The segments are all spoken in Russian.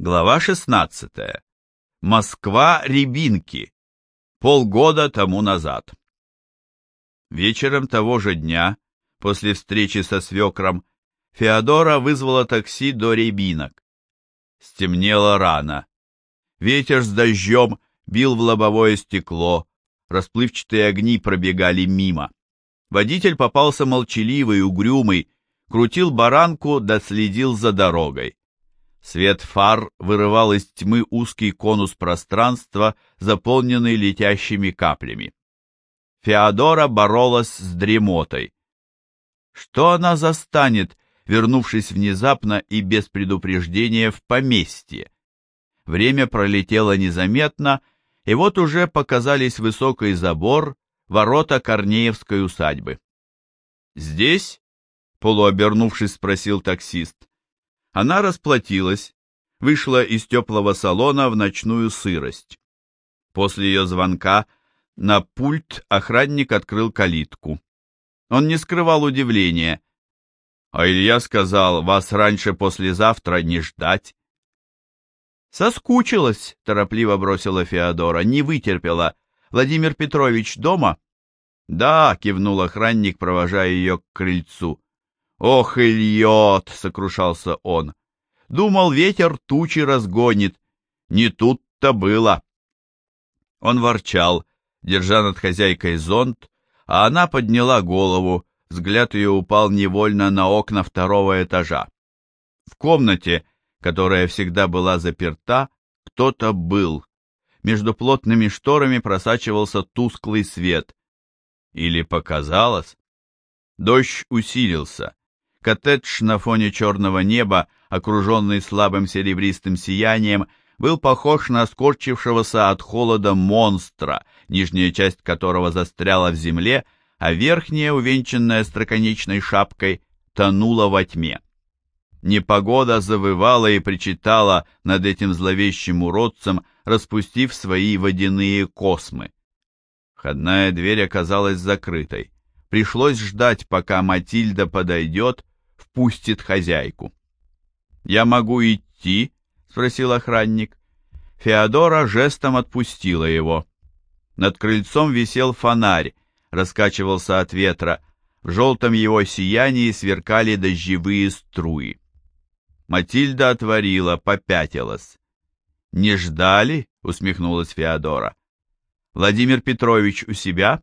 Глава 16. Москва, Рябинки. Полгода тому назад. Вечером того же дня, после встречи со свекром, Феодора вызвала такси до Рябинок. Стемнело рано. Ветер с дождем бил в лобовое стекло, расплывчатые огни пробегали мимо. Водитель попался молчаливый, угрюмый, крутил баранку да следил за дорогой. Свет фар вырывал из тьмы узкий конус пространства, заполненный летящими каплями. Феодора боролась с дремотой. Что она застанет, вернувшись внезапно и без предупреждения в поместье? Время пролетело незаметно, и вот уже показались высокий забор, ворота Корнеевской усадьбы. «Здесь?» — полуобернувшись, спросил таксист. Она расплатилась, вышла из теплого салона в ночную сырость. После ее звонка на пульт охранник открыл калитку. Он не скрывал удивления. А Илья сказал, вас раньше послезавтра не ждать. Соскучилась, торопливо бросила Феодора, не вытерпела. Владимир Петрович дома? Да, кивнул охранник, провожая ее к крыльцу. «Ох и льет!» — сокрушался он. «Думал, ветер тучи разгонит. Не тут-то было!» Он ворчал, держа над хозяйкой зонт, а она подняла голову, взгляд ее упал невольно на окна второго этажа. В комнате, которая всегда была заперта, кто-то был. Между плотными шторами просачивался тусклый свет. Или показалось? Дождь усилился. Коттедж на фоне черного неба, окруженный слабым серебристым сиянием, был похож на скорчившегося от холода монстра, нижняя часть которого застряла в земле, а верхняя, увенчанная строконечной шапкой, тонула во тьме. Непогода завывала и причитала над этим зловещим уродцем, распустив свои водяные космы. Входная дверь оказалась закрытой. Пришлось ждать, пока Матильда подойдет впустит хозяйку. «Я могу идти?» — спросил охранник. Феодора жестом отпустила его. Над крыльцом висел фонарь, раскачивался от ветра, в желтом его сиянии сверкали дождевые струи. Матильда отворила, попятилась. «Не ждали?» — усмехнулась Феодора. «Владимир Петрович у себя?»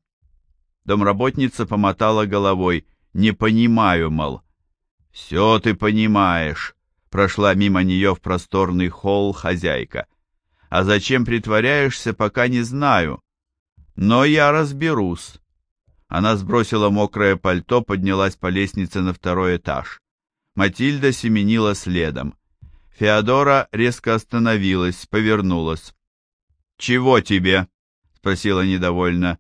Домработница помотала головой. «Не понимаю, мол». «Все ты понимаешь», — прошла мимо нее в просторный холл хозяйка. «А зачем притворяешься, пока не знаю. Но я разберусь». Она сбросила мокрое пальто, поднялась по лестнице на второй этаж. Матильда семенила следом. Феодора резко остановилась, повернулась. «Чего тебе?» — спросила недовольно.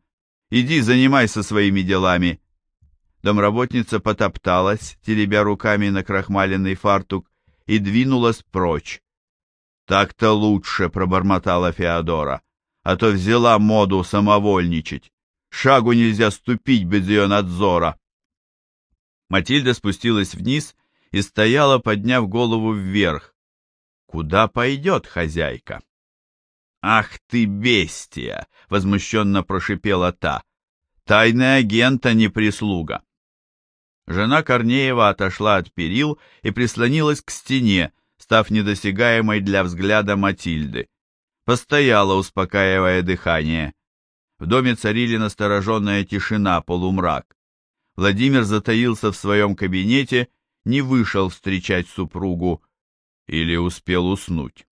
«Иди, занимайся своими делами. Домработница потопталась, теребя руками на крахмаленный фартук, и двинулась прочь. «Так-то лучше», — пробормотала Феодора, «а то взяла моду самовольничать. Шагу нельзя ступить без ее надзора». Матильда спустилась вниз и стояла, подняв голову вверх. «Куда пойдет хозяйка?» «Ах ты, бестия!» — возмущенно прошипела та. «Тайный агент, а не прислуга!» Жена Корнеева отошла от перил и прислонилась к стене, став недосягаемой для взгляда Матильды. Постояла, успокаивая дыхание. В доме царили настороженная тишина, полумрак. Владимир затаился в своем кабинете, не вышел встречать супругу или успел уснуть.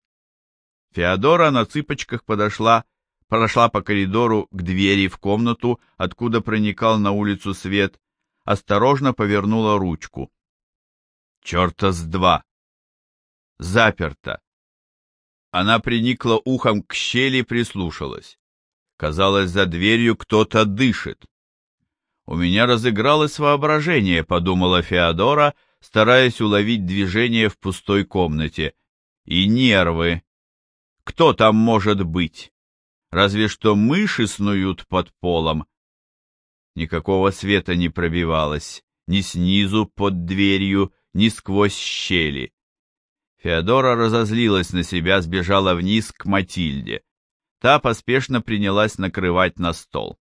Феодора на цыпочках подошла, прошла по коридору к двери в комнату, откуда проникал на улицу свет, осторожно повернула ручку. Черта с два! Заперто! Она приникла ухом к щели и прислушалась. Казалось, за дверью кто-то дышит. У меня разыгралось воображение, подумала Феодора, стараясь уловить движение в пустой комнате. И нервы. Кто там может быть? Разве что мыши снуют под полом, Никакого света не пробивалось, ни снизу под дверью, ни сквозь щели. Феодора разозлилась на себя, сбежала вниз к Матильде. Та поспешно принялась накрывать на стол.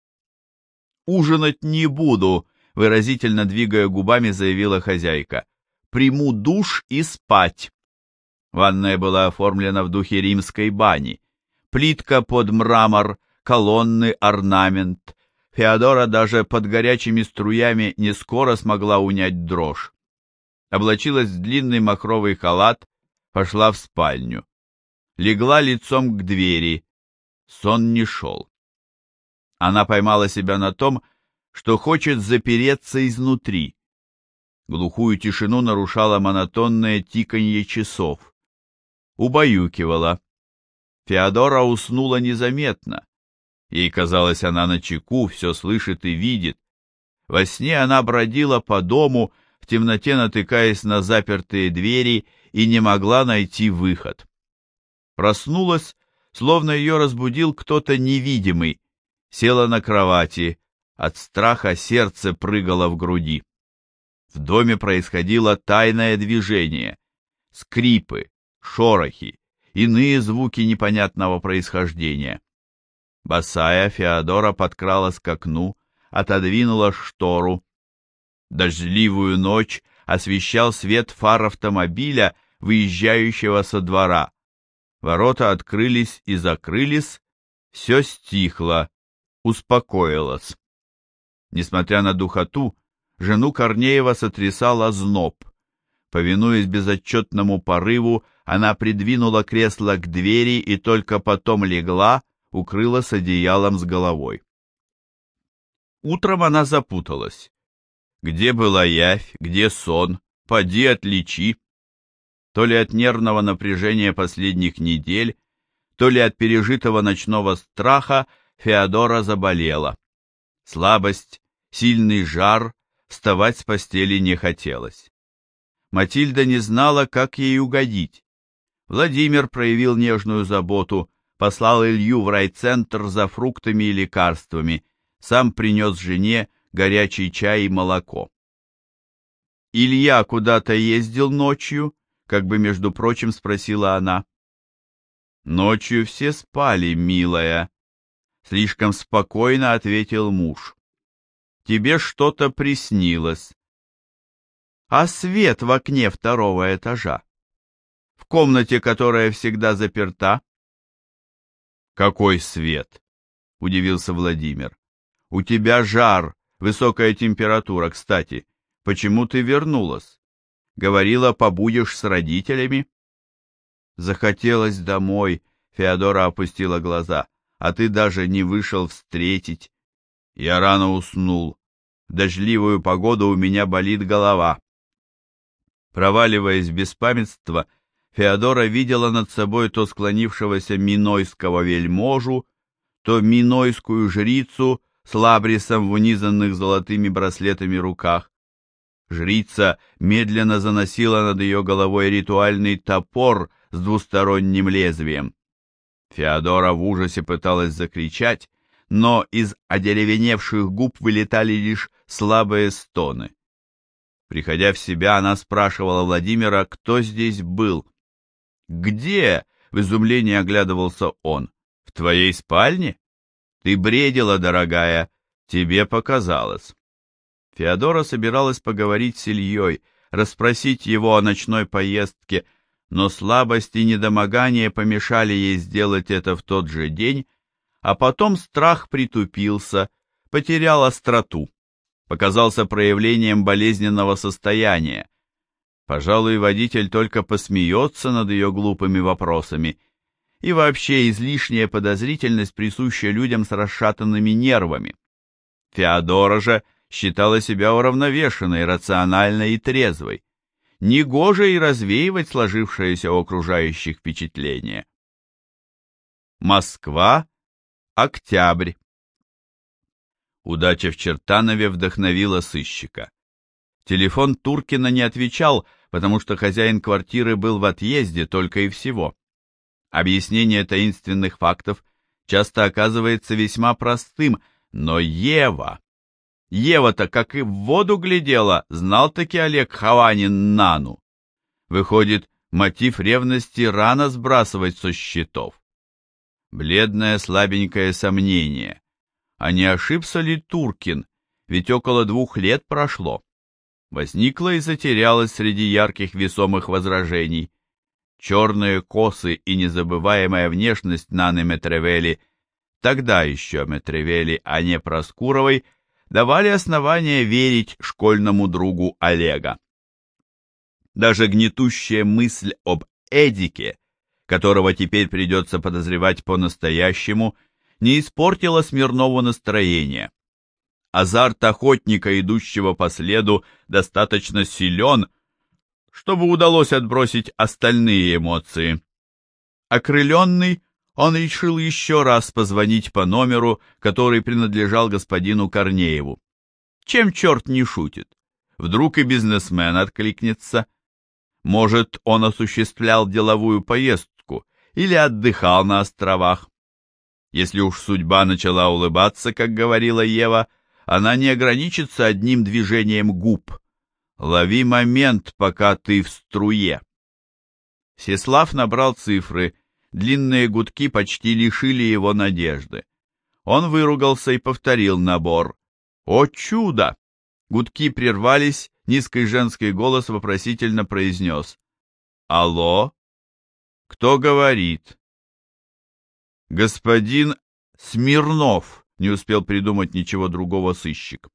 «Ужинать не буду», — выразительно двигая губами, заявила хозяйка. «Приму душ и спать». Ванная была оформлена в духе римской бани. Плитка под мрамор, колонны, орнамент. Феодора даже под горячими струями не скоро смогла унять дрожь. Облачилась в длинный махровый халат, пошла в спальню. Легла лицом к двери. Сон не шел. Она поймала себя на том, что хочет запереться изнутри. Глухую тишину нарушало монотонное тиканье часов. Убаюкивала. Феодора уснула незаметно. Ей казалось, она на чеку, все слышит и видит. Во сне она бродила по дому, в темноте натыкаясь на запертые двери и не могла найти выход. Проснулась, словно ее разбудил кто-то невидимый, села на кровати, от страха сердце прыгало в груди. В доме происходило тайное движение, скрипы, шорохи, иные звуки непонятного происхождения. Босая Феодора подкралась к окну, отодвинула штору. Дождливую ночь освещал свет фар автомобиля, выезжающего со двора. Ворота открылись и закрылись, все стихло, успокоилось. Несмотря на духоту, жену Корнеева сотрясал озноб. Повинуясь безотчетному порыву, она придвинула кресло к двери и только потом легла, укрылась одеялом с головой. Утром она запуталась. Где была явь, где сон, поди отличи. То ли от нервного напряжения последних недель, то ли от пережитого ночного страха Феодора заболела. Слабость, сильный жар, вставать с постели не хотелось. Матильда не знала, как ей угодить. Владимир проявил нежную заботу, послал Илью в райцентр за фруктами и лекарствами, сам принес жене горячий чай и молоко. «Илья куда-то ездил ночью?» — как бы, между прочим, спросила она. «Ночью все спали, милая», — слишком спокойно ответил муж. «Тебе что-то приснилось». «А свет в окне второго этажа? В комнате, которая всегда заперта?» «Какой свет?» — удивился Владимир. «У тебя жар, высокая температура. Кстати, почему ты вернулась? Говорила, побудешь с родителями?» «Захотелось домой», — Феодора опустила глаза. «А ты даже не вышел встретить. Я рано уснул. В дождливую погоду у меня болит голова». Проваливаясь в беспамятство, — Феодора видела над собой то склонившегося минойского вельможу, то минойскую жрицу с лабрисом в унизанных золотыми браслетами руках. Жрица медленно заносила над ее головой ритуальный топор с двусторонним лезвием. Феодора в ужасе пыталась закричать, но из одеревеневших губ вылетали лишь слабые стоны. Приходя в себя, она спрашивала Владимира, кто здесь был. «Где?» — в изумлении оглядывался он. «В твоей спальне? Ты бредила, дорогая, тебе показалось». Феодора собиралась поговорить с Ильей, расспросить его о ночной поездке, но слабость и недомогание помешали ей сделать это в тот же день, а потом страх притупился, потерял остроту, показался проявлением болезненного состояния, Пожалуй, водитель только посмеется над ее глупыми вопросами. И вообще излишняя подозрительность присуща людям с расшатанными нервами. Феодора же считала себя уравновешенной, рациональной и трезвой. Негоже и развеивать сложившееся у окружающих впечатление. Москва, октябрь. Удача в Чертанове вдохновила сыщика. Телефон Туркина не отвечал, потому что хозяин квартиры был в отъезде только и всего. Объяснение таинственных фактов часто оказывается весьма простым, но Ева... Ева-то как и в воду глядела, знал таки Олег Хаванин Нану. Выходит, Мотив ревности рано сбрасывать со счетов. Бледное слабенькое сомнение. А не ошибся ли Туркин, ведь около двух лет прошло? Возникла и затерялась среди ярких весомых возражений. Черные косы и незабываемая внешность Наны Метревели, тогда еще Метревели, а не Проскуровой, давали основания верить школьному другу Олега. Даже гнетущая мысль об Эдике, которого теперь придется подозревать по-настоящему, не испортила Смирнову настроение. Азарт охотника, идущего по следу, достаточно силен, чтобы удалось отбросить остальные эмоции. Окрыленный, он решил еще раз позвонить по номеру, который принадлежал господину Корнееву. Чем черт не шутит? Вдруг и бизнесмен откликнется. Может, он осуществлял деловую поездку или отдыхал на островах. Если уж судьба начала улыбаться, как говорила Ева, она не ограничится одним движением губ. Лови момент, пока ты в струе. Сеслав набрал цифры, длинные гудки почти лишили его надежды. Он выругался и повторил набор. «О чудо!» Гудки прервались, низкий женский голос вопросительно произнес. «Алло? Кто говорит?» «Господин Смирнов», — не успел придумать ничего другого сыщик.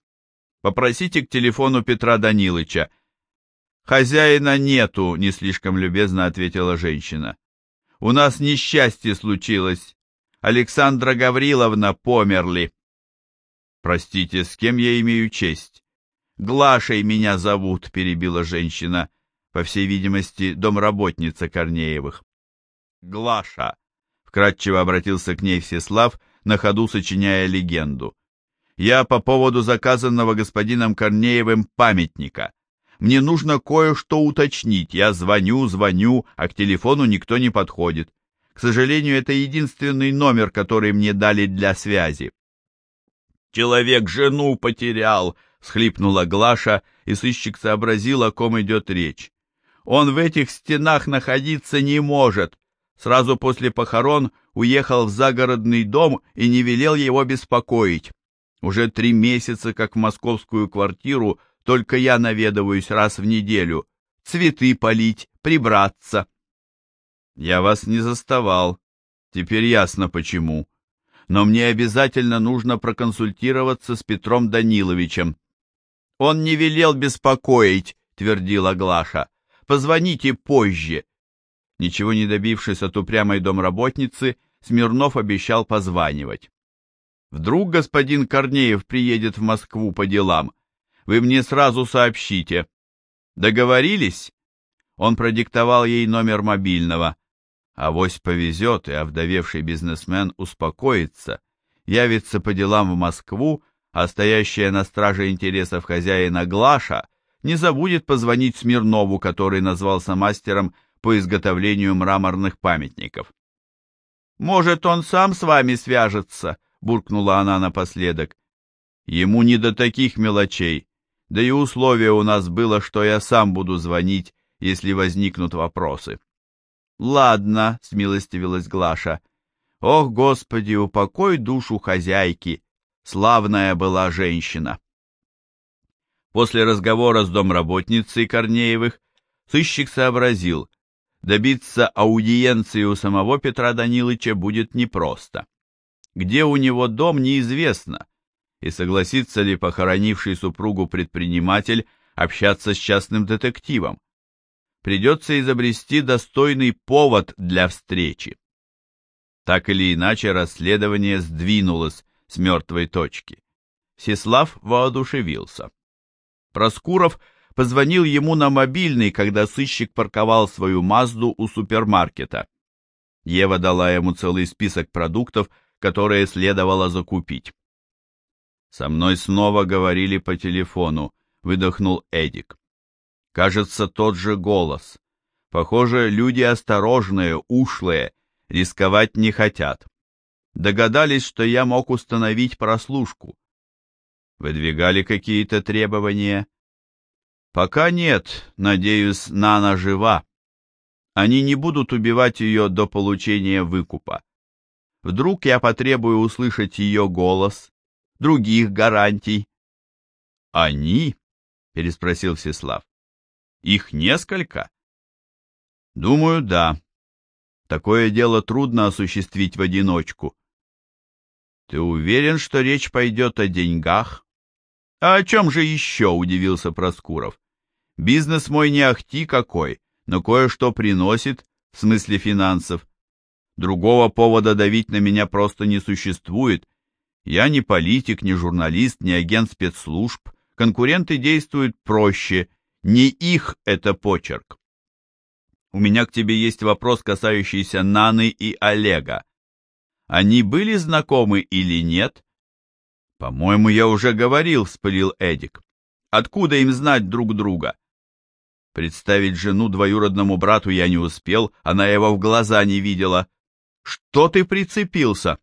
Попросите к телефону Петра Данилыча. Хозяина нету, не слишком любезно ответила женщина. У нас несчастье случилось. Александра Гавриловна померли. Простите, с кем я имею честь? Глашей меня зовут, перебила женщина, по всей видимости, домработница Корнеевых. Глаша, вкратчиво обратился к ней Всеслав, на ходу сочиняя легенду. Я по поводу заказанного господином Корнеевым памятника. Мне нужно кое-что уточнить. Я звоню, звоню, а к телефону никто не подходит. К сожалению, это единственный номер, который мне дали для связи. «Человек жену потерял!» — схлипнула Глаша, и сыщик сообразил, о ком идет речь. «Он в этих стенах находиться не может. Сразу после похорон уехал в загородный дом и не велел его беспокоить. Уже три месяца, как в московскую квартиру, только я наведываюсь раз в неделю. Цветы полить, прибраться. Я вас не заставал. Теперь ясно почему. Но мне обязательно нужно проконсультироваться с Петром Даниловичем. Он не велел беспокоить, твердила Глаша. Позвоните позже. Ничего не добившись от упрямой домработницы, Смирнов обещал позванивать. Вдруг господин Корнеев приедет в Москву по делам. Вы мне сразу сообщите. Договорились? Он продиктовал ей номер мобильного. Авось повезет, и овдовевший бизнесмен успокоится, явится по делам в Москву, а стоящая на страже интересов хозяина Глаша не забудет позвонить Смирнову, который назвался мастером по изготовлению мраморных памятников. «Может, он сам с вами свяжется?» буркнула она напоследок. Ему не до таких мелочей. Да и условие у нас было, что я сам буду звонить, если возникнут вопросы. Ладно, смилостивилась Глаша. Ох, Господи, упокой душу хозяйки. Славная была женщина. После разговора с домработницей Корнеевых сыщик сообразил, добиться аудиенции у самого Петра Данилыча будет непросто где у него дом, неизвестно, и согласится ли похоронивший супругу предприниматель общаться с частным детективом. Придется изобрести достойный повод для встречи. Так или иначе, расследование сдвинулось с мертвой точки. Сеслав воодушевился. Проскуров позвонил ему на мобильный, когда сыщик парковал свою Мазду у супермаркета. Ева дала ему целый список продуктов, которые следовало закупить. «Со мной снова говорили по телефону», — выдохнул Эдик. «Кажется, тот же голос. Похоже, люди осторожные, ушлые, рисковать не хотят. Догадались, что я мог установить прослушку. Выдвигали какие-то требования?» «Пока нет, надеюсь, Нана жива. Они не будут убивать ее до получения выкупа. Вдруг я потребую услышать ее голос, других гарантий. «Они?» — переспросил Всеслав. «Их несколько?» «Думаю, да. Такое дело трудно осуществить в одиночку». «Ты уверен, что речь пойдет о деньгах?» «А о чем же еще?» — удивился Проскуров. «Бизнес мой не ахти какой, но кое-что приносит, в смысле финансов. Другого повода давить на меня просто не существует. Я не политик, не журналист, не агент спецслужб. Конкуренты действуют проще. Не их это почерк. У меня к тебе есть вопрос, касающийся Наны и Олега. Они были знакомы или нет? По-моему, я уже говорил, вспылил Эдик. Откуда им знать друг друга? Представить жену двоюродному брату я не успел, она его в глаза не видела. Что ты прицепился?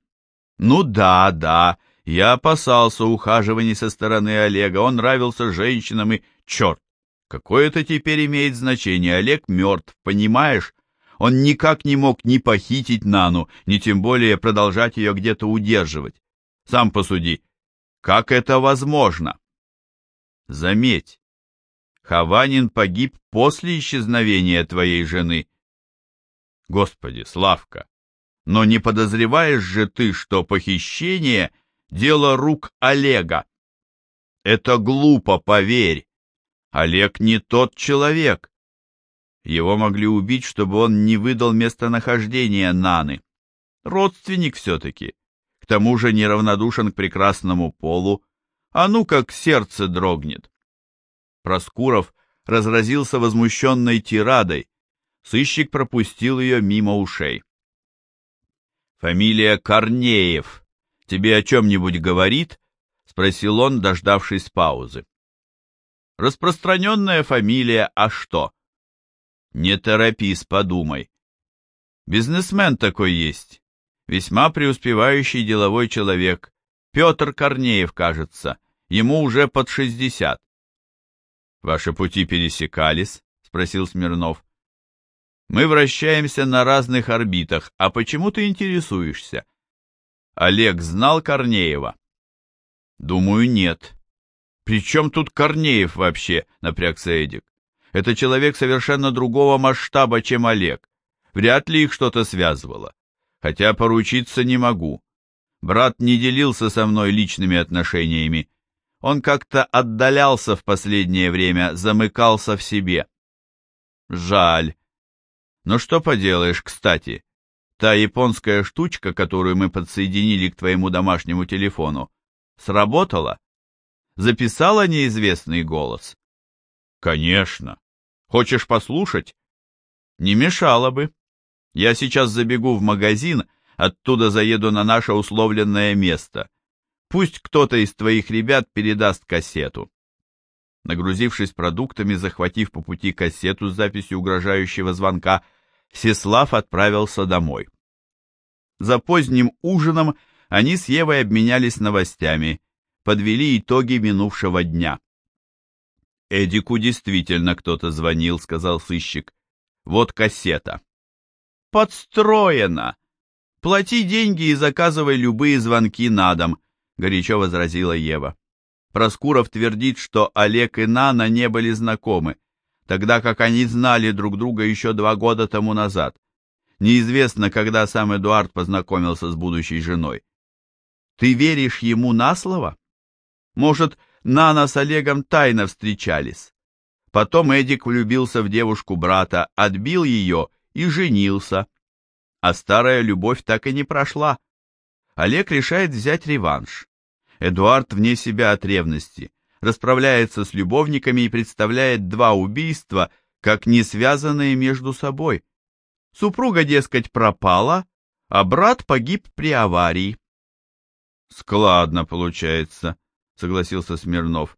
Ну да, да, я опасался ухаживаний со стороны Олега, он нравился женщинам и... Черт, какое это теперь имеет значение? Олег мертв, понимаешь? Он никак не мог ни похитить Нану, ни тем более продолжать ее где-то удерживать. Сам посуди, как это возможно? Заметь, Хованин погиб после исчезновения твоей жены. Господи, Славка, но не подозреваешь же ты, что похищение — дело рук Олега? Это глупо, поверь. Олег не тот человек. Его могли убить, чтобы он не выдал местонахождение Наны. Родственник все-таки. К тому же неравнодушен к прекрасному полу. А ну как сердце дрогнет. Проскуров разразился возмущенной тирадой. Сыщик пропустил ее мимо ушей. «Фамилия Корнеев тебе о чем-нибудь говорит?» — спросил он, дождавшись паузы. «Распространенная фамилия, а что?» «Не торопись, подумай. Бизнесмен такой есть, весьма преуспевающий деловой человек. Петр Корнеев, кажется, ему уже под шестьдесят. «Ваши пути пересекались?» — спросил Смирнов. Мы вращаемся на разных орбитах, а почему ты интересуешься? Олег знал Корнеева? Думаю, нет. При чем тут Корнеев вообще, напрягся Эдик? Это человек совершенно другого масштаба, чем Олег. Вряд ли их что-то связывало. Хотя поручиться не могу. Брат не делился со мной личными отношениями. Он как-то отдалялся в последнее время, замыкался в себе. Жаль. Но что поделаешь, кстати, та японская штучка, которую мы подсоединили к твоему домашнему телефону, сработала? Записала неизвестный голос? Конечно. Хочешь послушать? Не мешало бы. Я сейчас забегу в магазин, оттуда заеду на наше условленное место. Пусть кто-то из твоих ребят передаст кассету. Нагрузившись продуктами, захватив по пути кассету с записью угрожающего звонка, Сеслав отправился домой. За поздним ужином они с Евой обменялись новостями, подвели итоги минувшего дня. «Эдику действительно кто-то звонил», — сказал сыщик. «Вот кассета». «Подстроено! Плати деньги и заказывай любые звонки на дом», — горячо возразила Ева. Проскуров твердит, что Олег и Нана не были знакомы, тогда как они знали друг друга еще два года тому назад. Неизвестно, когда сам Эдуард познакомился с будущей женой. Ты веришь ему на слово? Может, Нана с Олегом тайно встречались? Потом Эдик влюбился в девушку брата, отбил ее и женился. А старая любовь так и не прошла. Олег решает взять реванш. Эдуард вне себя от ревности расправляется с любовниками и представляет два убийства как не связанные между собой. Супруга, дескать, пропала, а брат погиб при аварии. «Складно получается», — согласился Смирнов.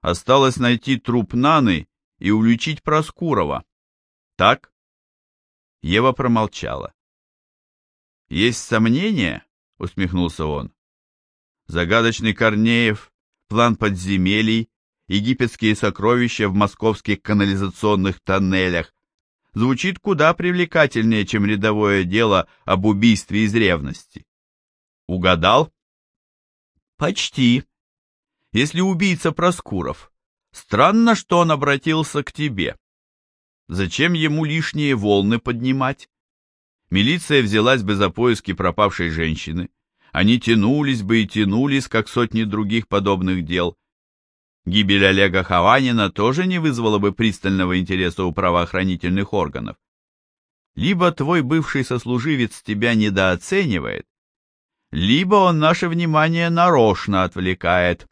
«Осталось найти труп Наны и уличить Проскурова. Так?» Ева промолчала. «Есть сомнения?» — усмехнулся он. Загадочный Корнеев план подземелий, египетские сокровища в московских канализационных тоннелях, звучит куда привлекательнее, чем рядовое дело об убийстве из ревности. Угадал? Почти. Если убийца Проскуров, странно, что он обратился к тебе. Зачем ему лишние волны поднимать? Милиция взялась бы за поиски пропавшей женщины. Они тянулись бы и тянулись, как сотни других подобных дел. Гибель Олега Хованина тоже не вызвала бы пристального интереса у правоохранительных органов. Либо твой бывший сослуживец тебя недооценивает, либо он наше внимание нарочно отвлекает.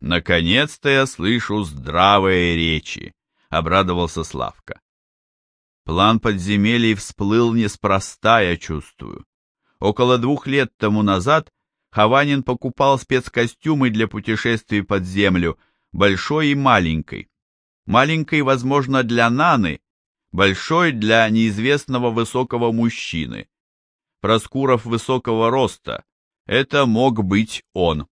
Наконец-то я слышу здравые речи, обрадовался Славка. План подземелий всплыл неспроста, я чувствую. Около двух лет тому назад Хованин покупал спецкостюмы для путешествий под землю, большой и маленькой. Маленькой, возможно, для Наны, большой для неизвестного высокого мужчины. Проскуров высокого роста. Это мог быть он.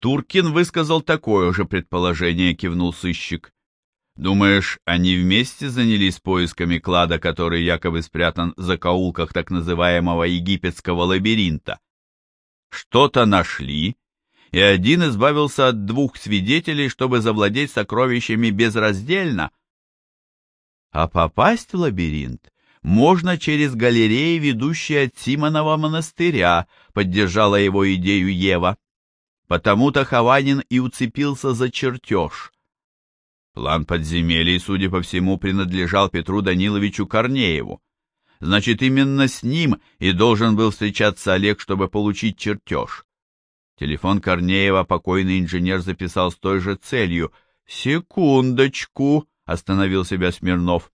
Туркин высказал такое же предположение, кивнул сыщик. Думаешь, они вместе занялись поисками клада, который якобы спрятан в закоулках так называемого египетского лабиринта? Что-то нашли, и один избавился от двух свидетелей, чтобы завладеть сокровищами безраздельно. А попасть в лабиринт можно через галереи, ведущие от Симонова монастыря, поддержала его идею Ева. Потому-то Хованин и уцепился за чертеж. План подземелий, судя по всему, принадлежал Петру Даниловичу Корнееву. Значит, именно с ним и должен был встречаться Олег, чтобы получить чертеж. Телефон Корнеева покойный инженер записал с той же целью. «Секундочку», — остановил себя Смирнов.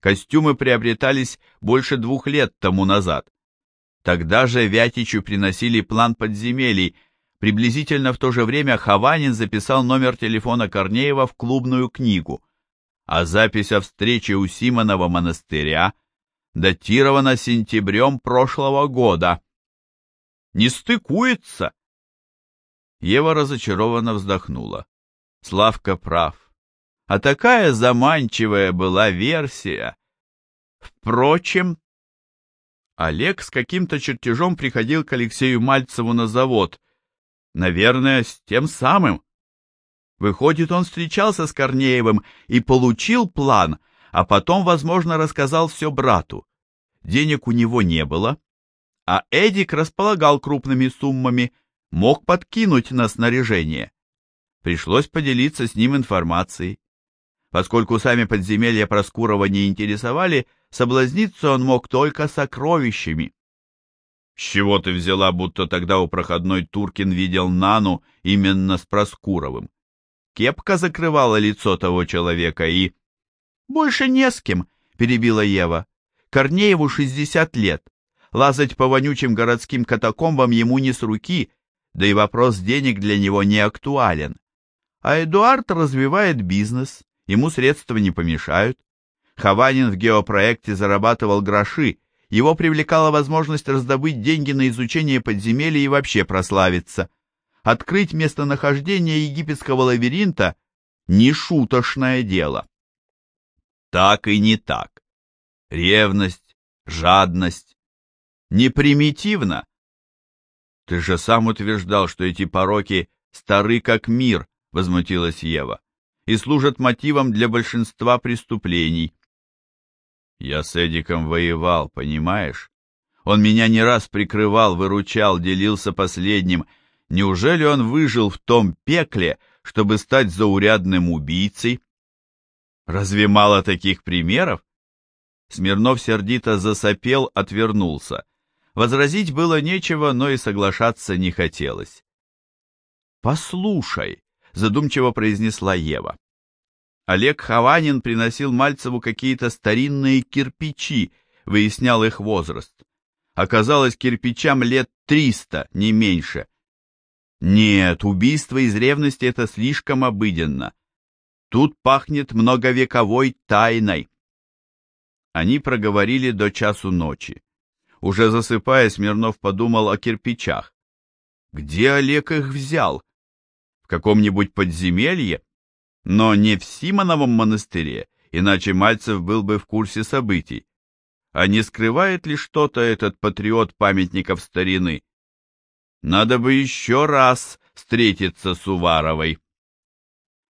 Костюмы приобретались больше двух лет тому назад. Тогда же Вятичу приносили план подземелий, Приблизительно в то же время Хованин записал номер телефона Корнеева в клубную книгу, а запись о встрече у Симонова монастыря датирована сентябрем прошлого года. Не стыкуется. Ева разочарованно вздохнула. Славка прав. А такая заманчивая была версия. Впрочем, Олег с каким-то чертежом приходил к Алексею Мальцеву на завод, Наверное, с тем самым. Выходит, он встречался с Корнеевым и получил план, а потом, возможно, рассказал все брату. Денег у него не было, а Эдик располагал крупными суммами, мог подкинуть на снаряжение. Пришлось поделиться с ним информацией. Поскольку сами подземелья Проскурова не интересовали, соблазниться он мог только сокровищами. С чего ты взяла, будто тогда у проходной Туркин видел Нану именно с Проскуровым? Кепка закрывала лицо того человека и... Больше не с кем, перебила Ева. Корнееву шестьдесят лет. Лазать по вонючим городским катакомбам ему не с руки, да и вопрос денег для него не актуален. А Эдуард развивает бизнес, ему средства не помешают. Хованин в геопроекте зарабатывал гроши, его привлекала возможность раздобыть деньги на изучение подземелья и вообще прославиться. Открыть местонахождение египетского лабиринта – не шуточное дело. Так и не так. Ревность, жадность. Не примитивно. Ты же сам утверждал, что эти пороки стары как мир, возмутилась Ева, и служат мотивом для большинства преступлений. Я с Эдиком воевал, понимаешь? Он меня не раз прикрывал, выручал, делился последним. Неужели он выжил в том пекле, чтобы стать заурядным убийцей? Разве мало таких примеров? Смирнов сердито засопел, отвернулся. Возразить было нечего, но и соглашаться не хотелось. «Послушай», — задумчиво произнесла Ева, Олег Хованин приносил Мальцеву какие-то старинные кирпичи, выяснял их возраст. Оказалось, кирпичам лет триста, не меньше. Нет, убийство из ревности — это слишком обыденно. Тут пахнет многовековой тайной. Они проговорили до часу ночи. Уже засыпая, Смирнов подумал о кирпичах. Где Олег их взял? В каком-нибудь подземелье? Но не в Симоновом монастыре иначе Мальцев был бы в курсе событий. А не скрывает ли что-то этот патриот памятников старины? Надо бы еще раз встретиться с Уваровой.